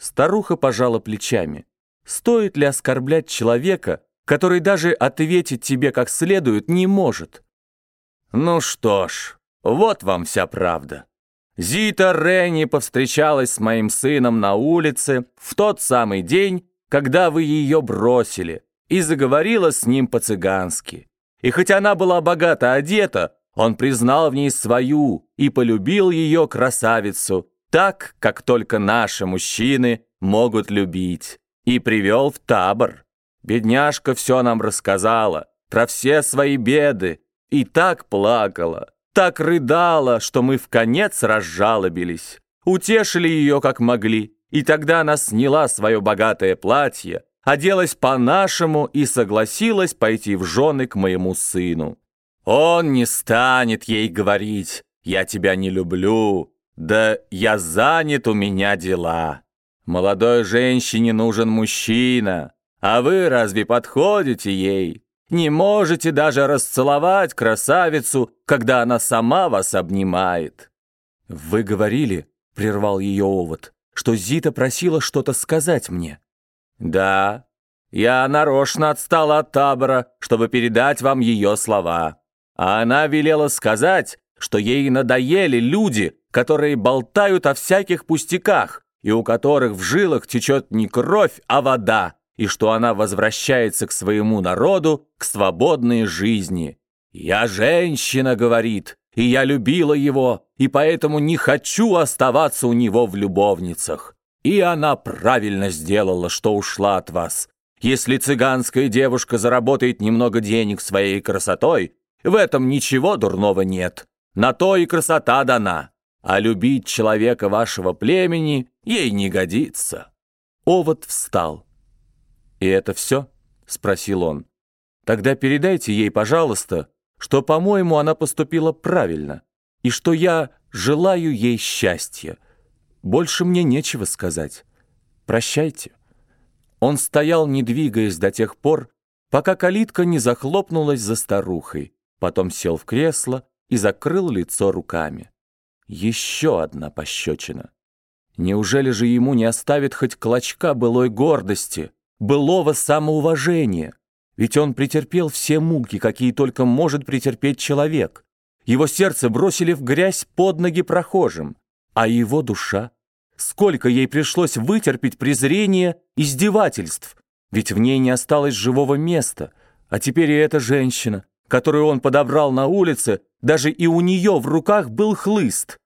Старуха пожала плечами. Стоит ли оскорблять человека, который даже ответить тебе как следует не может? Ну что ж, вот вам вся правда. Зита Ренни повстречалась с моим сыном на улице в тот самый день, когда вы ее бросили, и заговорила с ним по-цыгански. И хоть она была богато одета, он признал в ней свою и полюбил ее красавицу, так, как только наши мужчины могут любить, и привел в табор. Бедняжка все нам рассказала, про все свои беды, и так плакала, так рыдала, что мы в конец разжалобились. Утешили ее как могли, и тогда она сняла свое богатое платье, оделась по-нашему и согласилась пойти в жены к моему сыну. Он не станет ей говорить «я тебя не люблю», да «я занят, у меня дела». Молодой женщине нужен мужчина, а вы разве подходите ей? Не можете даже расцеловать красавицу, когда она сама вас обнимает. Вы говорили, прервал ее овод, что Зита просила что-то сказать мне. Да, я нарочно отстала от табора, чтобы передать вам ее слова. А она велела сказать, что ей надоели люди, которые болтают о всяких пустяках, и у которых в жилах течет не кровь, а вода, и что она возвращается к своему народу, к свободной жизни. «Я женщина», — говорит, — «и я любила его, и поэтому не хочу оставаться у него в любовницах». И она правильно сделала, что ушла от вас. Если цыганская девушка заработает немного денег своей красотой, в этом ничего дурного нет. На то и красота дана. А любить человека вашего племени ей не годится». Овод встал. «И это все?» — спросил он. «Тогда передайте ей, пожалуйста, что, по-моему, она поступила правильно, и что я желаю ей счастья. Больше мне нечего сказать. Прощайте». Он стоял, не двигаясь до тех пор, пока калитка не захлопнулась за старухой, потом сел в кресло и закрыл лицо руками. Еще одна пощечина. Неужели же ему не оставит хоть клочка былой гордости, былого самоуважения? Ведь он претерпел все муки, какие только может претерпеть человек. Его сердце бросили в грязь под ноги прохожим. А его душа? Сколько ей пришлось вытерпеть презрение, издевательств? Ведь в ней не осталось живого места. А теперь и эта женщина, которую он подобрал на улице, даже и у нее в руках был хлыст.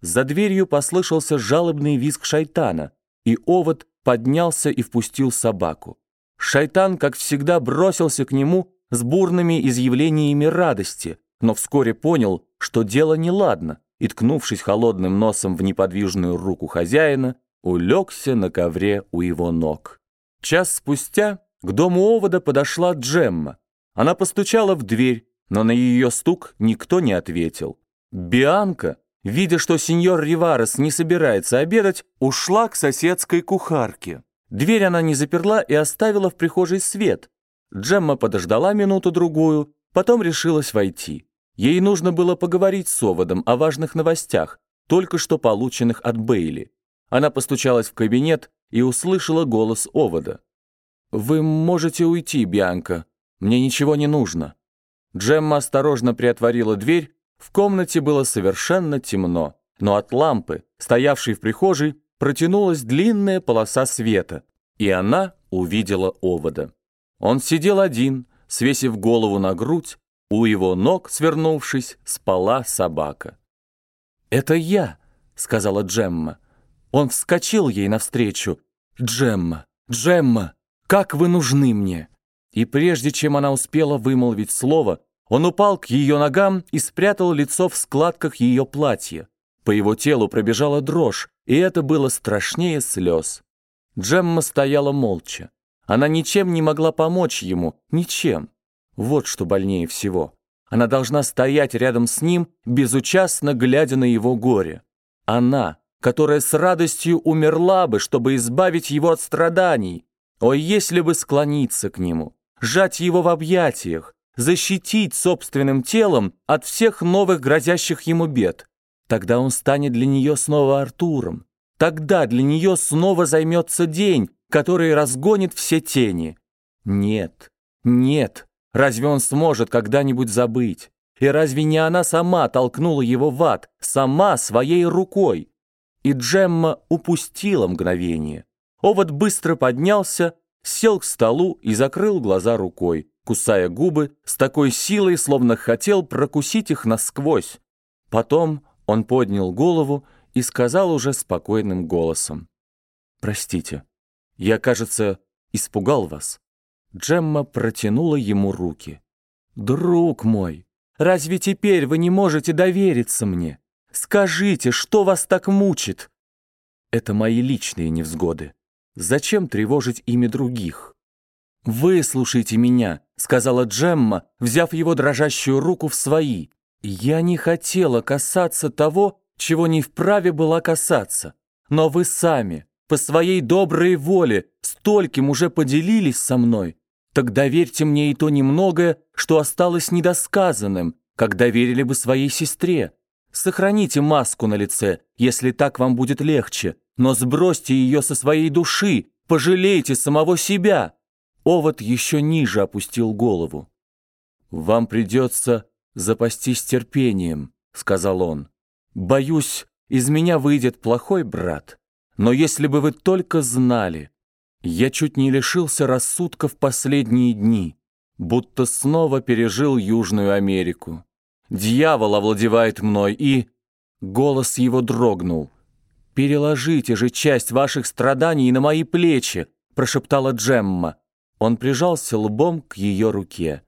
За дверью послышался жалобный визг шайтана, и овод поднялся и впустил собаку. Шайтан, как всегда, бросился к нему с бурными изъявлениями радости, но вскоре понял, что дело неладно, и, ткнувшись холодным носом в неподвижную руку хозяина, улегся на ковре у его ног. Час спустя к дому овода подошла Джемма. Она постучала в дверь, но на ее стук никто не ответил. Бианка, видя, что сеньор Риварес не собирается обедать, ушла к соседской кухарке. Дверь она не заперла и оставила в прихожей свет. Джемма подождала минуту-другую, потом решилась войти. Ей нужно было поговорить с Оводом о важных новостях, только что полученных от Бейли. Она постучалась в кабинет и услышала голос Овода. «Вы можете уйти, Бианка», мне ничего не нужно». Джемма осторожно приотворила дверь. В комнате было совершенно темно, но от лампы, стоявшей в прихожей, протянулась длинная полоса света, и она увидела овода. Он сидел один, свесив голову на грудь, у его ног, свернувшись, спала собака. «Это я», — сказала Джемма. Он вскочил ей навстречу. «Джемма, Джемма, как вы нужны мне!» И прежде чем она успела вымолвить слово, он упал к ее ногам и спрятал лицо в складках ее платья. По его телу пробежала дрожь, и это было страшнее слез. Джемма стояла молча. Она ничем не могла помочь ему, ничем. Вот что больнее всего. Она должна стоять рядом с ним, безучастно глядя на его горе. Она, которая с радостью умерла бы, чтобы избавить его от страданий. О, если бы склониться к нему! Сжать его в объятиях, защитить собственным телом от всех новых грозящих ему бед. Тогда он станет для нее снова Артуром. тогда для нее снова займется день, который разгонит все тени. Нет, нет, разве он сможет когда-нибудь забыть? И разве не она сама толкнула его в ад, сама своей рукой? И Джемма упустила мгновение. Овод быстро поднялся, сел к столу и закрыл глаза рукой, кусая губы с такой силой, словно хотел прокусить их насквозь. Потом он поднял голову и сказал уже спокойным голосом. «Простите, я, кажется, испугал вас». Джемма протянула ему руки. «Друг мой, разве теперь вы не можете довериться мне? Скажите, что вас так мучит?» «Это мои личные невзгоды. Зачем тревожить ими других?» «Выслушайте меня», — сказала Джемма, взяв его дрожащую руку в свои. «Я не хотела касаться того, чего не вправе была касаться. Но вы сами, по своей доброй воле, стольким уже поделились со мной. Так доверьте мне и то немногое, что осталось недосказанным, как доверили бы своей сестре. Сохраните маску на лице, если так вам будет легче, но сбросьте ее со своей души, пожалейте самого себя». Овод еще ниже опустил голову. «Вам придется запастись терпением», — сказал он. «Боюсь, из меня выйдет плохой брат. Но если бы вы только знали, я чуть не лишился рассудка в последние дни, будто снова пережил Южную Америку. Дьявол овладевает мной, и...» Голос его дрогнул. «Переложите же часть ваших страданий на мои плечи», — прошептала Джемма. Он прижался лбом к ее руке.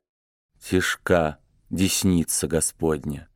Тишка, десница Господня.